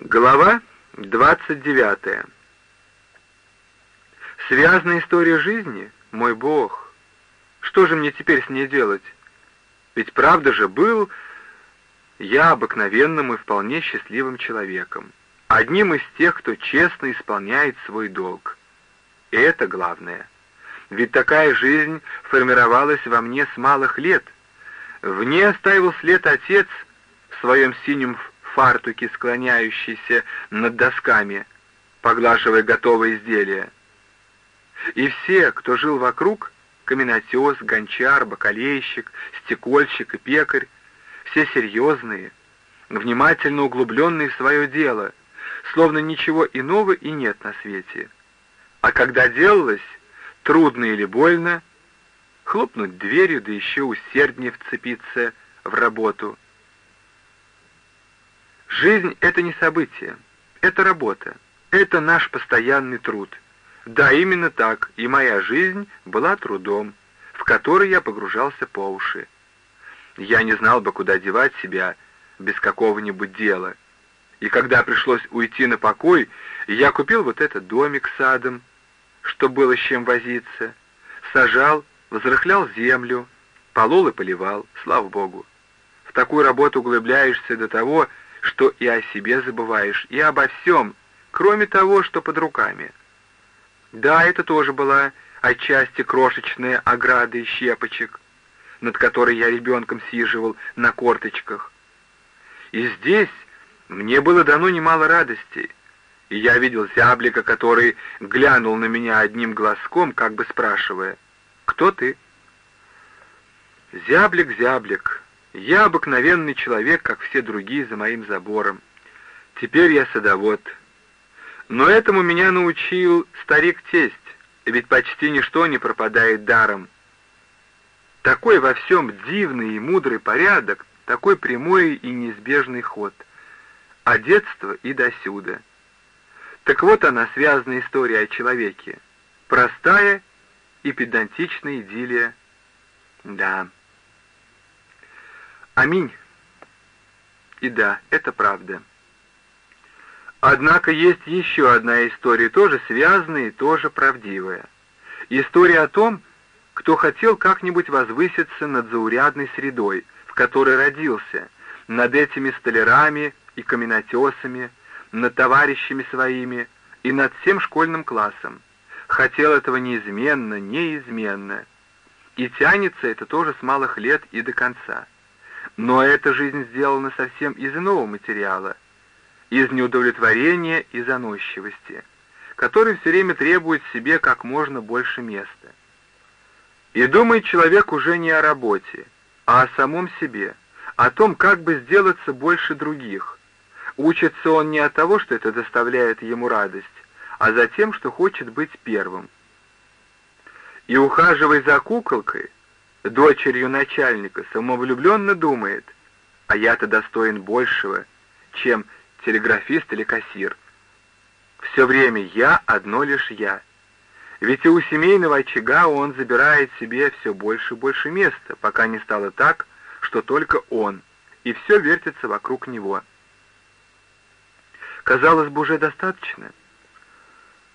Глава 29. Связанная история жизни? Мой Бог! Что же мне теперь с ней делать? Ведь правда же был я обыкновенным и вполне счастливым человеком, одним из тех, кто честно исполняет свой долг. И это главное. Ведь такая жизнь формировалась во мне с малых лет. В ней оставил след отец в своем синем фартуке, склоняющийся над досками, поглаживая готовое изделие. И все, кто жил вокруг, каменотес, гончар, бакалейщик, стекольщик и пекарь, все серьезные, внимательно углубленные в свое дело, словно ничего иного и нет на свете. А когда делалось, трудно или больно, хлопнуть дверью, да еще усерднее вцепиться в работу — Жизнь — это не событие, это работа, это наш постоянный труд. Да, именно так, и моя жизнь была трудом, в который я погружался по уши. Я не знал бы, куда девать себя без какого-нибудь дела. И когда пришлось уйти на покой, я купил вот этот домик с садом, что было с чем возиться, сажал, взрыхлял землю, полол и поливал, слава Богу. В такую работу углубляешься до того, что и о себе забываешь, и обо всем, кроме того, что под руками. Да, это тоже была отчасти крошечная ограда и щепочек, над которой я ребенком сиживал на корточках. И здесь мне было дано немало радости, и я видел зяблика, который глянул на меня одним глазком, как бы спрашивая, «Кто ты?» «Зяблик, зяблик, я обыкновенный человек, как все другие за моим забором. Теперь я садовод. Но этому меня научил старик-тесть, ведь почти ничто не пропадает даром. Такой во всем дивный и мудрый порядок, такой прямой и неизбежный ход. А детство и досюда. Так вот она, связанная история о человеке. Простая и педантичная идиллия. Да. Аминь. И да, это правда. Однако есть еще одна история, тоже связанная и тоже правдивая. История о том, кто хотел как-нибудь возвыситься над заурядной средой, в которой родился, над этими столярами и каменотесами, над товарищами своими и над всем школьным классом. Хотел этого неизменно, неизменно. И тянется это тоже с малых лет и до конца. Но эта жизнь сделана совсем из иного материала, из неудовлетворения и заносчивости, который все время требует себе как можно больше места. И думает человек уже не о работе, а о самом себе, о том, как бы сделаться больше других. Учится он не от того, что это доставляет ему радость, а за тем, что хочет быть первым. И ухаживая за куколкой, дочерью начальника, самовлюбленно думает, а я-то достоин большего, чем телеграфист или кассир. Все время я, одно лишь я. Ведь и у семейного очага он забирает себе все больше и больше места, пока не стало так, что только он, и все вертится вокруг него. Казалось бы, уже достаточно.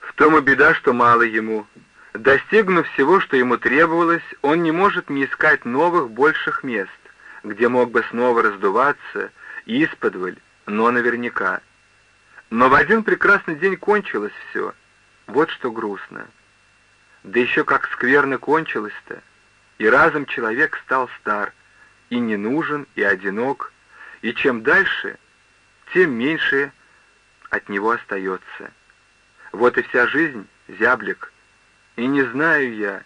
В том и беда, что мало ему, Достигнув всего, что ему требовалось, он не может не искать новых, больших мест, где мог бы снова раздуваться, исподволь, но наверняка. Но в один прекрасный день кончилось все. Вот что грустно. Да еще как скверно кончилось-то. И разом человек стал стар, и не нужен, и одинок, и чем дальше, тем меньше от него остается. Вот и вся жизнь, зяблик, и не знаю я,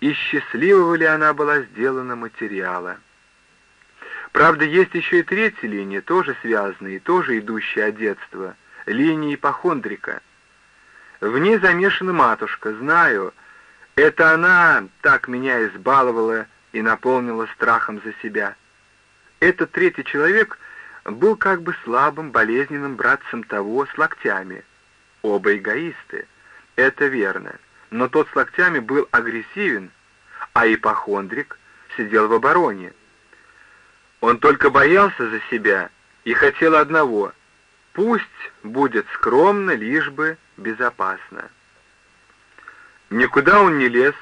из счастливого ли она была сделана материала. Правда, есть еще и третья линия, тоже связанная и тоже идущая от детства, линия ипохондрика. В ней замешана матушка, знаю, это она так меня избаловала и наполнила страхом за себя. Этот третий человек был как бы слабым, болезненным братцем того с локтями. Оба эгоисты, это верно но тот с локтями был агрессивен, а ипохондрик сидел в обороне. Он только боялся за себя и хотел одного Пусть будет скромно, лишь бы безопасно. Никуда он не лез,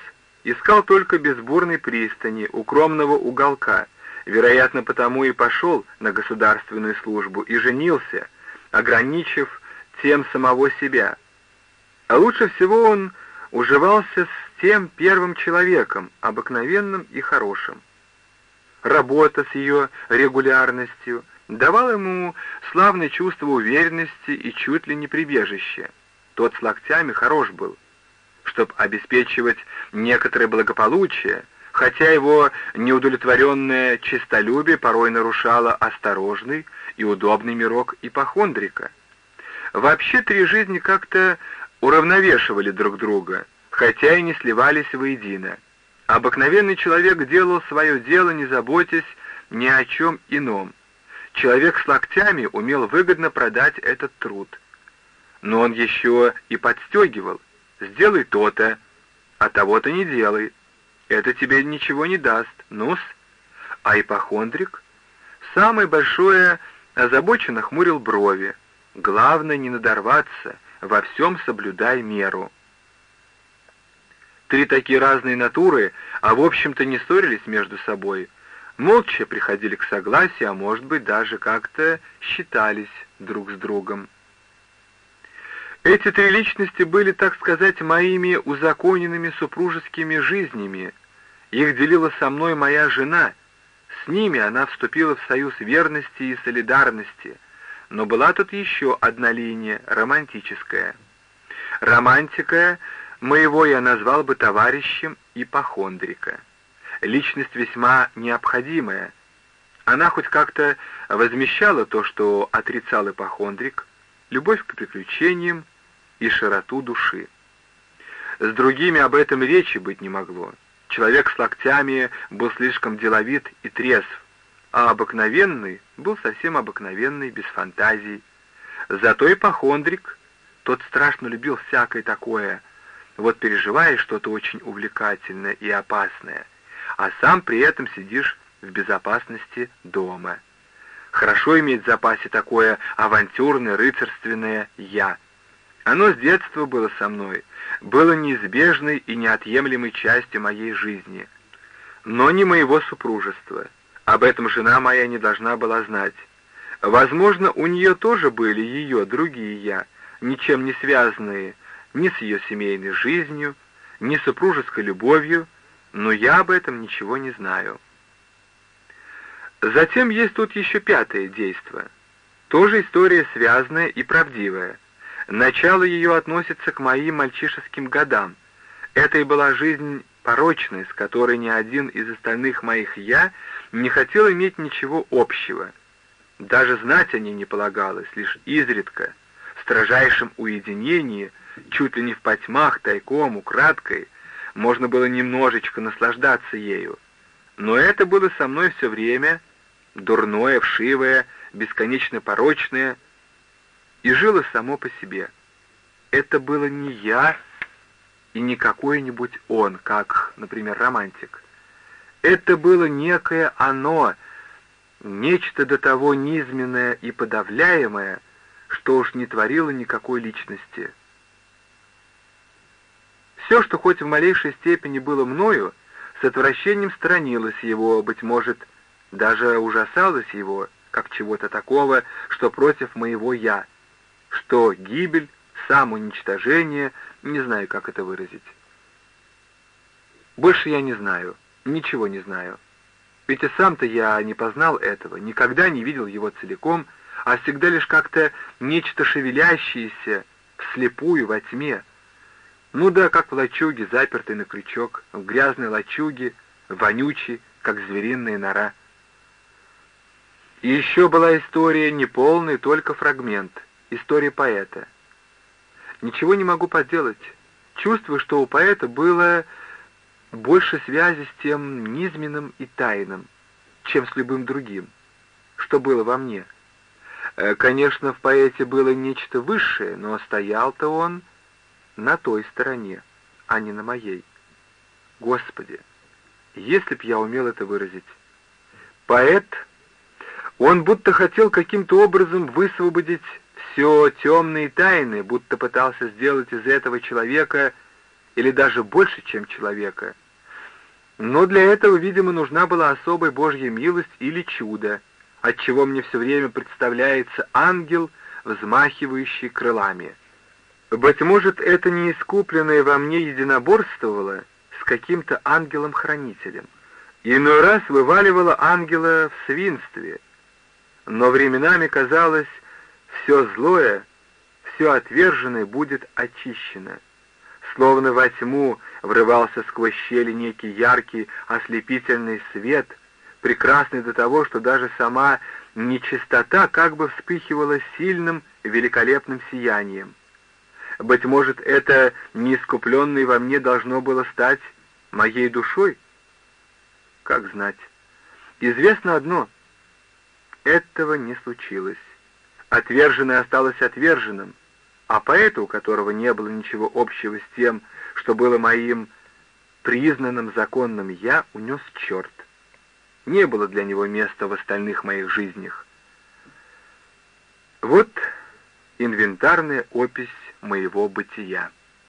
искал только безбурной пристани, укромного уголка, вероятно, потому и пошел на государственную службу и женился, ограничив тем самого себя. А лучше всего он уживался с тем первым человеком, обыкновенным и хорошим. Работа с ее регулярностью давала ему славное чувство уверенности и чуть ли не прибежище. Тот с локтями хорош был, чтобы обеспечивать некоторое благополучие, хотя его неудовлетворенное честолюбие порой нарушало осторожный и удобный мирок ипохондрика. Вообще три жизни как-то уравновешивали друг друга, хотя и не сливались воедино. Обыкновенный человек делал свое дело, не заботясь ни о чем ином. Человек с локтями умел выгодно продать этот труд. Но он еще и подстегивал. «Сделай то-то, а того-то не делай. Это тебе ничего не даст. Ну-с». А ипохондрик? Самое большое озабоченно хмурил брови. Главное не надорваться, во всем соблюдай меру. Три такие разные натуры, а в общем-то не ссорились между собой — молча приходили к согласию, а может быть даже как-то считались друг с другом. Эти три личности были, так сказать, моими узаконенными супружескими жизнями. Их делила со мной моя жена. С ними она вступила в союз верности и солидарности. Но была тут еще одна линия, романтическая. Романтика моего я назвал бы товарищем ипохондрика личность весьма необходимая. Она хоть как-то возмещала то, что отрицал ипохондрик, любовь к приключениям и широту души. С другими об этом речи быть не могло. Человек с локтями был слишком деловит и трезв, а обыкновенный был совсем обыкновенный, без фантазий. Зато ипохондрик, тот страшно любил всякое такое, вот переживаешь что-то очень увлекательное и опасное — а сам при этом сидишь в безопасности дома. Хорошо иметь в запасе такое авантюрное, рыцарственное «я». Оно с детства было со мной, было неизбежной и неотъемлемой частью моей жизни, но не моего супружества. Об этом жена моя не должна была знать. Возможно, у нее тоже были ее другие «я», ничем не связанные ни с ее семейной жизнью, ни с супружеской любовью, но я об этом ничего не знаю. Затем есть тут еще пятое действо. Тоже история связанная и правдивая. Начало ее относится к моим мальчишеским годам. Это и была жизнь порочная, с которой ни один из остальных моих «я» не хотел иметь ничего общего. Даже знать о ней не полагалось, лишь изредка, в строжайшем уединении, чуть ли не в потьмах, тайком, украдкой — можно было немножечко наслаждаться ею. Но это было со мной все время, дурное, вшивое, бесконечно порочное, и жило само по себе. Это было не я и не какой-нибудь он, как, например, романтик. Это было некое оно, нечто до того низменное и подавляемое, что уж не творило никакой личности. Все, что хоть в малейшей степени было мною, с отвращением сторонилось его, быть может, даже ужасалось его, как чего-то такого, что против моего «я», что гибель, самоуничтожение, не знаю, как это выразить. Больше я не знаю, ничего не знаю. Ведь и сам-то я не познал этого, никогда не видел его целиком, а всегда лишь как-то нечто шевелящееся, вслепую, во тьме, ну да, как в лачуге, запертый на крючок, в грязной лачуге, вонючий, как звериная нора. И еще была история неполная, только фрагмент, история поэта. Ничего не могу поделать. Чувствую, что у поэта было больше связи с тем низменным и тайным, чем с любым другим, что было во мне. Э, конечно, в поэте было нечто высшее, но стоял-то он на той стороне, а не на моей. Господи, если б я умел это выразить. Поэт, он будто хотел каким-то образом высвободить все темные тайны, будто пытался сделать из этого человека или даже больше, чем человека. Но для этого, видимо, нужна была особая Божья милость или чудо, отчего мне все время представляется ангел, взмахивающий крылами. Быть может, это неискупленное во мне единоборствовало с каким-то ангелом-хранителем. Иной раз вываливало ангела в свинстве, но временами казалось, все злое, все отверженное будет очищено. Словно во тьму врывался сквозь щели некий яркий ослепительный свет, прекрасный до того, что даже сама нечистота как бы вспыхивала сильным великолепным сиянием. Быть может, это неискупленное во мне должно было стать моей душой? Как знать. Известно одно — этого не случилось. Отверженное осталось отверженным, а поэта, у которого не было ничего общего с тем, что было моим признанным законным «я», унес черт. Не было для него места в остальных моих жизнях. Вот инвентарная опись моего бытия.